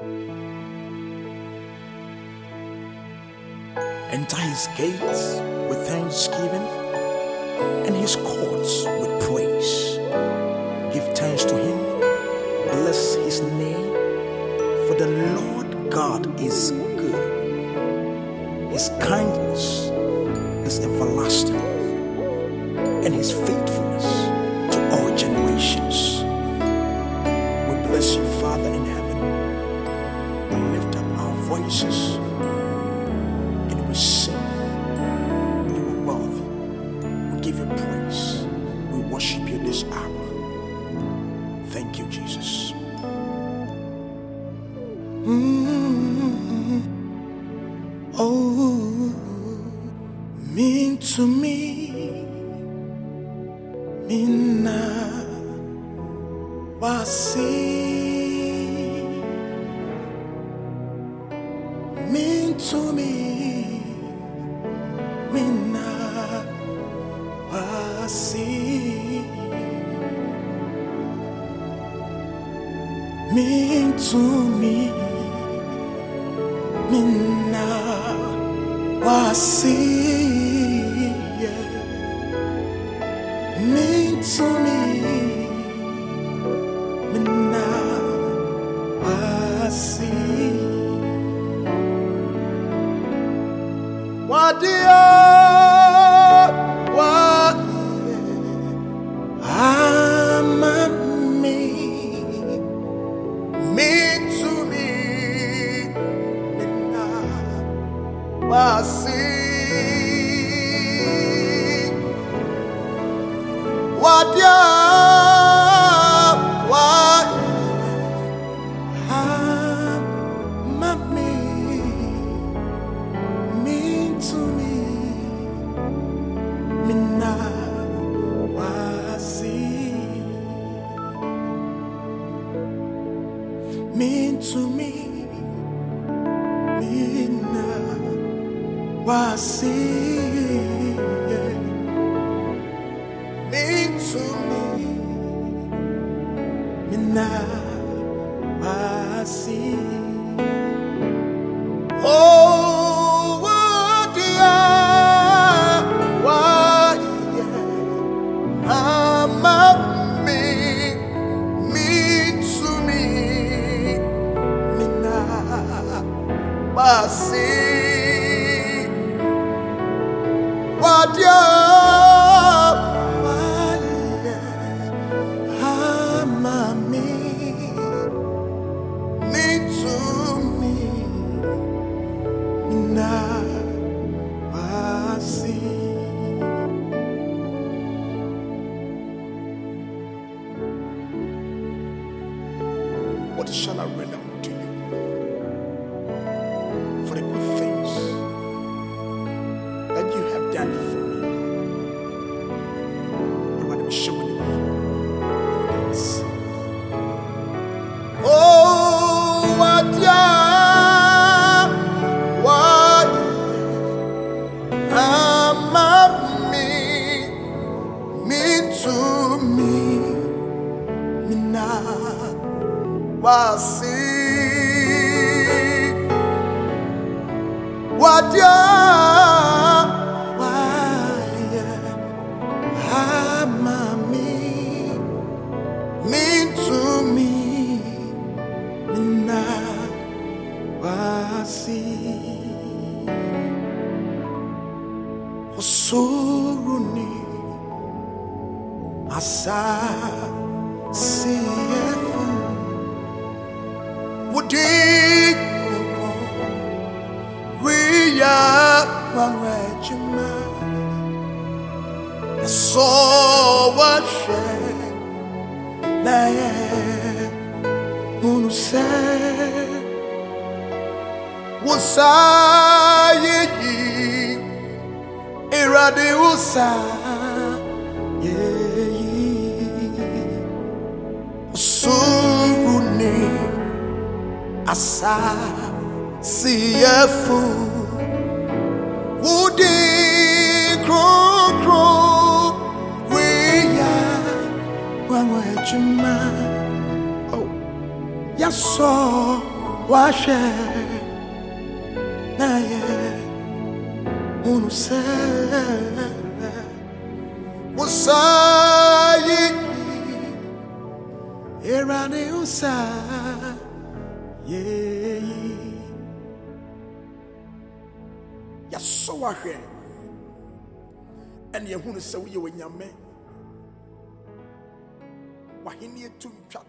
Enter his gates with thanksgiving and his courts with praise. Give thanks to him, bless his name, for the Lord God is good. His kindness is everlasting, and his faithfulness to all generations. Voices and we sing. You are worthy. We give you praise. We worship you in this hour. Thank you, Jesus. Mm. Oh, mean to me, mean wasi. Mean to me, mean wasi. Mean to me, mean wasi. Mean to me, wasi. Wadia, wa, wasi. Mean to me, Mina wasi. Oh, wadia, wadia, amami, me to me. Mina wasi. What shall I render wasi. What ya, what amami, me to me. Mina wasi Osuruni Asa Siefu Wudi Riya Wangwejima So what Na yeah hunu sɛ wosa yeyi awurade wosa asa siyɛfo wodi kronkron weya wanwa adwuma oh. yasɔ wahwɛ na yɛ hunu sɛ wosayi erane nsa yeyi yɛsɔ wahwɛ ɛne yɛhunu sɛ woyɛ wanyame. Wahene atu ntwa